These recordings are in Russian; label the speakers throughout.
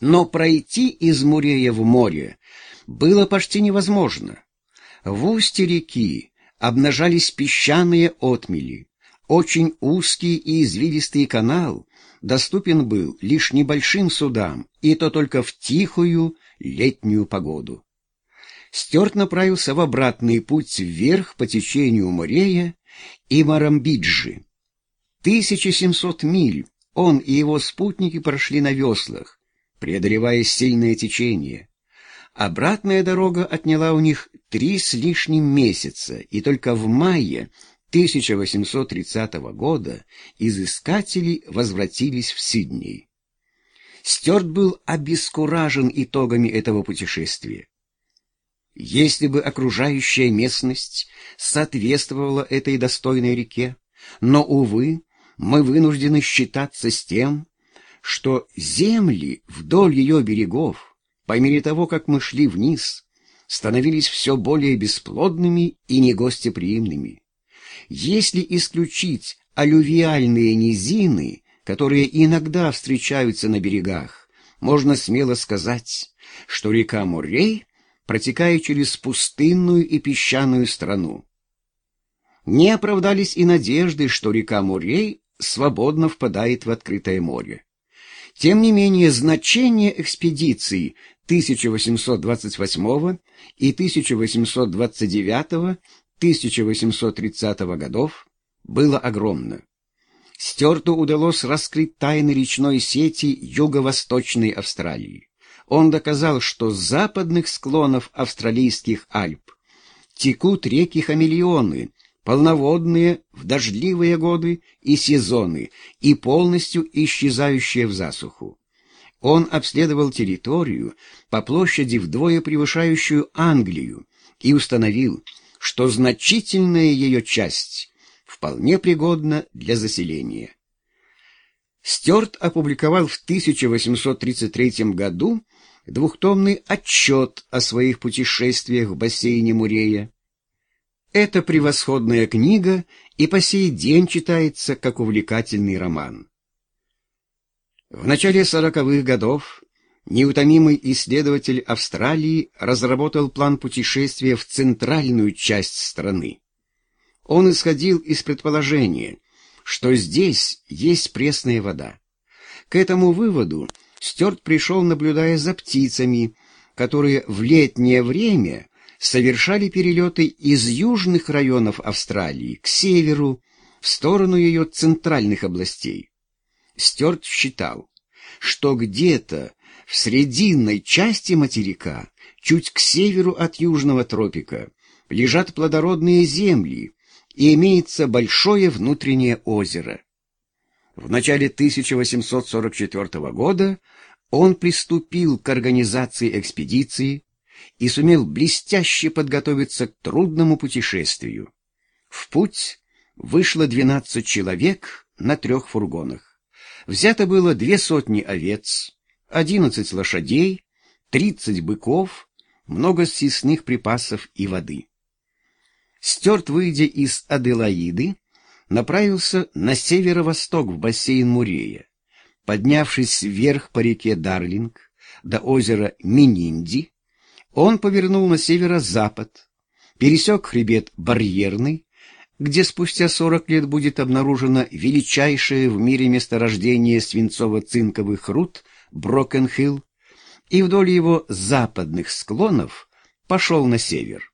Speaker 1: Но пройти из Мурея в море было почти невозможно. В устье реки обнажались песчаные отмели. Очень узкий и извилистый канал доступен был лишь небольшим судам, и то только в тихую летнюю погоду. Стюарт направился в обратный путь вверх по течению Морея и Марамбиджи. 1700 миль он и его спутники прошли на веслах, преодолевая сильное течение. Обратная дорога отняла у них три с лишним месяца, и только в мае 1830 года изыскатели возвратились в Сидней. Стюарт был обескуражен итогами этого путешествия. Если бы окружающая местность соответствовала этой достойной реке, но, увы, мы вынуждены считаться с тем, что земли вдоль ее берегов, по мере того, как мы шли вниз, становились все более бесплодными и негостеприимными. Если исключить алювиальные низины, которые иногда встречаются на берегах, можно смело сказать, что река Муррей протекает через пустынную и песчаную страну. Не оправдались и надежды, что река Муррей свободно впадает в открытое море. Тем не менее, значение экспедиций 1828 и 1829-1830 годов было огромно. Стерту удалось раскрыть тайны речной сети юго-восточной Австралии. Он доказал, что с западных склонов австралийских Альп текут реки-хамелеоны, полноводные в дождливые годы и сезоны, и полностью исчезающие в засуху. Он обследовал территорию по площади вдвое превышающую Англию и установил, что значительная ее часть вполне пригодна для заселения. Стюарт опубликовал в 1833 году двухтомный отчет о своих путешествиях в бассейне Мурея. Эта превосходная книга и по сей день читается как увлекательный роман. В начале сороковых годов неутомимый исследователь Австралии разработал план путешествия в центральную часть страны. Он исходил из предположения, что здесь есть пресная вода. К этому выводу Стюарт пришел, наблюдая за птицами, которые в летнее время совершали перелеты из южных районов Австралии к северу, в сторону ее центральных областей. Стюарт считал, что где-то в срединной части материка, чуть к северу от южного тропика, лежат плодородные земли и имеется большое внутреннее озеро. В начале 1844 года он приступил к организации экспедиции, и сумел блестяще подготовиться к трудному путешествию. В путь вышло двенадцать человек на трех фургонах. Взято было две сотни овец, одиннадцать лошадей, тридцать быков, много съестных припасов и воды. Стюарт, выйдя из Аделаиды, направился на северо-восток в бассейн Мурея. Поднявшись вверх по реке Дарлинг до озера Мининди, он повернул на северо-запад, пересек хребет Барьерный, где спустя сорок лет будет обнаружено величайшее в мире месторождение свинцово-цинковых руд Брокенхилл, и вдоль его западных склонов пошел на север.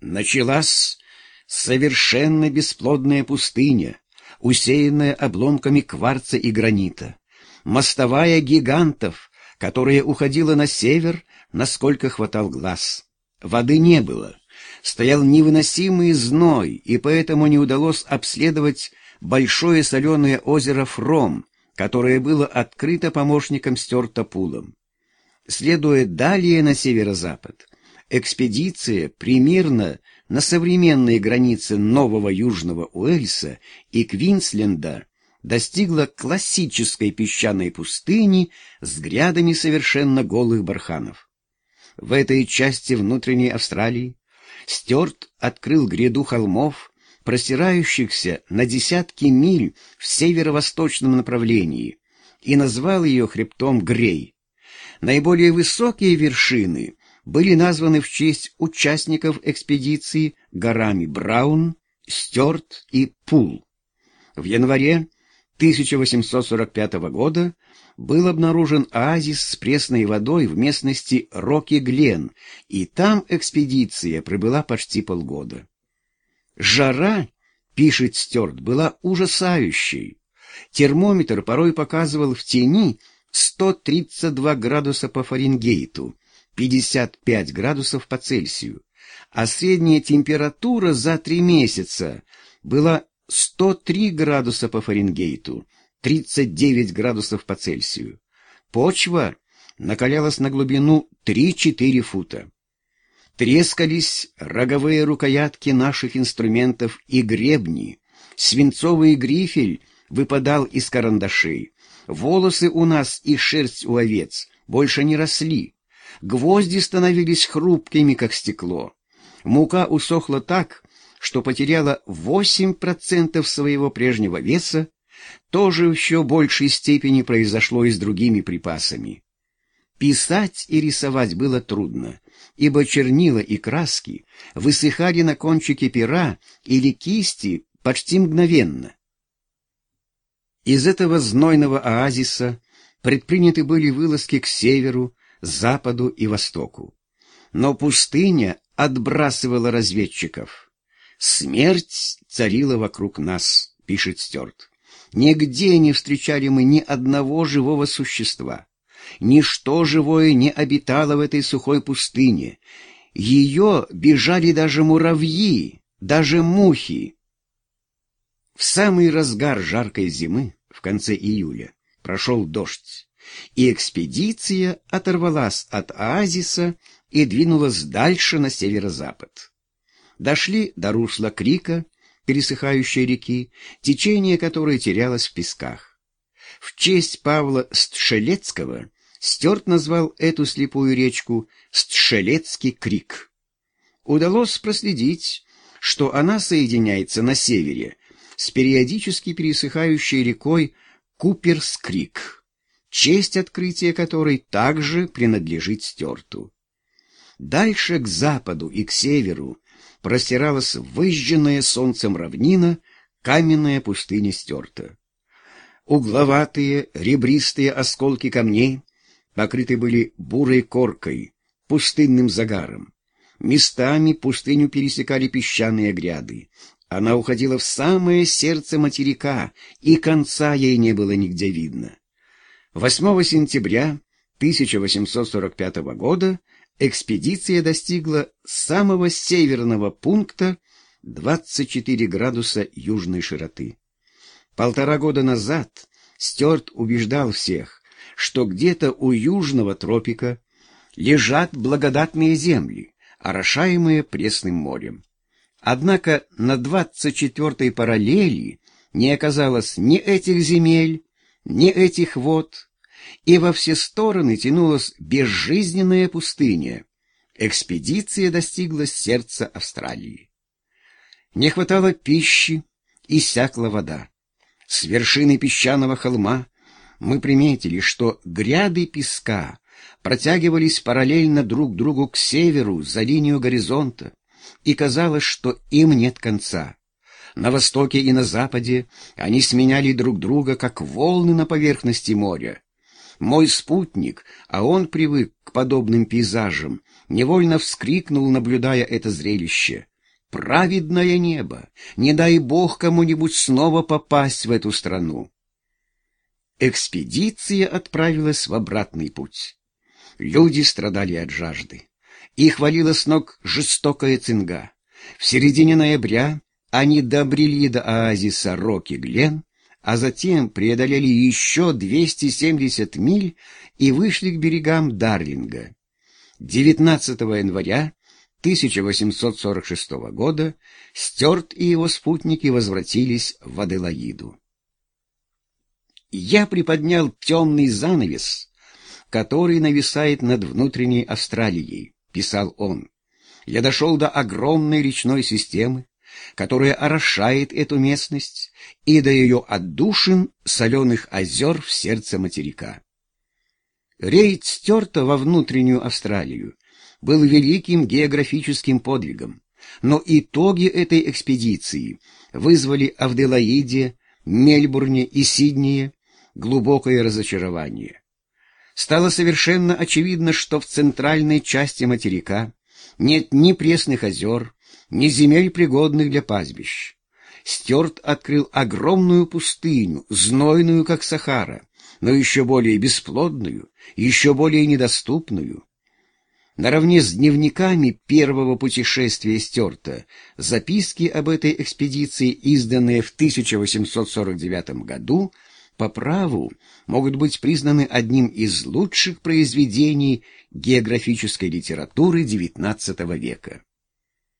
Speaker 1: Началась совершенно бесплодная пустыня, усеянная обломками кварца и гранита, мостовая гигантов, которая уходила на север, насколько хватал глаз. Воды не было. Стоял невыносимый зной, и поэтому не удалось обследовать большое соленое озеро Фром, которое было открыто помощником Стюарта Пулом. Следуя далее на северо-запад, экспедиция примерно на современные границы Нового Южного Уэльса и Квинсленда достигла классической песчаной пустыни с грядами совершенно голых барханов. В этой части внутренней Австралии Стюарт открыл гряду холмов, простирающихся на десятки миль в северо-восточном направлении, и назвал ее хребтом Грей. Наиболее высокие вершины были названы в честь участников экспедиции горами Браун, Стюарт и Пул. В январе 1845 года был обнаружен оазис с пресной водой в местности Роки-Глен, и там экспедиция пробыла почти полгода. Жара, пишет Стюарт, была ужасающей. Термометр порой показывал в тени 132 градуса по Фаренгейту, 55 градусов по Цельсию, а средняя температура за три месяца была 103 градуса по Фаренгейту, 39 градусов по Цельсию. Почва накалялась на глубину 3-4 фута. Трескались роговые рукоятки наших инструментов и гребни, свинцовый грифель выпадал из карандашей, волосы у нас и шерсть у овец больше не росли, гвозди становились хрупкими, как стекло. Мука усохла так, что потеряла 8% своего прежнего веса, тоже в еще большей степени произошло и с другими припасами. Писать и рисовать было трудно, ибо чернила и краски высыхали на кончике пера или кисти почти мгновенно. Из этого знойного оазиса предприняты были вылазки к северу, западу и востоку. Но пустыня отбрасывала разведчиков. «Смерть царила вокруг нас», — пишет Стюарт. «Нигде не встречали мы ни одного живого существа. Ничто живое не обитало в этой сухой пустыне. Ее бежали даже муравьи, даже мухи. В самый разгар жаркой зимы, в конце июля, прошел дождь, и экспедиция оторвалась от оазиса и двинулась дальше на северо-запад. Дошли до русла Крика, пересыхающей реки, течение которой терялось в песках. В честь Павла Стшелецкого Стюарт назвал эту слепую речку Стшелецкий Крик. Удалось проследить, что она соединяется на севере с периодически пересыхающей рекой Куперскрик, честь открытия которой также принадлежит Стюарту. Дальше к западу и к северу простиралась выжженная солнцем равнина, каменная пустыня Стюарта. Угловатые, ребристые осколки камней покрыты были бурой коркой, пустынным загаром. Местами пустыню пересекали песчаные гряды, она уходила в самое сердце материка, и конца ей не было нигде видно. 8 сентября 1845 года экспедиция достигла самого северного пункта 24 градуса южной широты. Полтора года назад Стюарт убеждал всех, что где-то у южного тропика лежат благодатные земли, орошаемые пресным морем. Однако на двадцать четвертой параллели не оказалось ни этих земель, ни этих вод, и во все стороны тянулась безжизненная пустыня. Экспедиция достигла сердца Австралии. Не хватало пищи, иссякла вода. С вершины песчаного холма мы приметили, что гряды песка протягивались параллельно друг другу к северу за линию горизонта и казалось, что им нет конца. На востоке и на западе они сменяли друг друга, как волны на поверхности моря. Мой спутник, а он привык к подобным пейзажам, невольно вскрикнул, наблюдая это зрелище. «Праведное небо! Не дай Бог кому-нибудь снова попасть в эту страну!» Экспедиция отправилась в обратный путь. Люди страдали от жажды. Их валила с ног жестокая цинга. В середине ноября они добрели до оазиса Роки-Глен, а затем преодолели еще 270 миль и вышли к берегам Дарлинга. 19 января 1846 года Стюарт и его спутники возвратились в Аделаиду. Я приподнял темный занавес, который нависает над внутренней Австралией. — писал он, — я дошел до огромной речной системы, которая орошает эту местность, и до ее отдушин соленых озер в сердце материка. Рейд Стюарта во внутреннюю Австралию был великим географическим подвигом, но итоги этой экспедиции вызвали в Аделаиде, Мельбурне и Сиднее глубокое разочарование. Стало совершенно очевидно, что в центральной части материка нет ни пресных озер, ни земель, пригодных для пастбищ. Стюарт открыл огромную пустыню, знойную, как Сахара, но еще более бесплодную, еще более недоступную. Наравне с дневниками первого путешествия Стюарта записки об этой экспедиции, изданные в 1849 году, по праву могут быть признаны одним из лучших произведений географической литературы XIX века.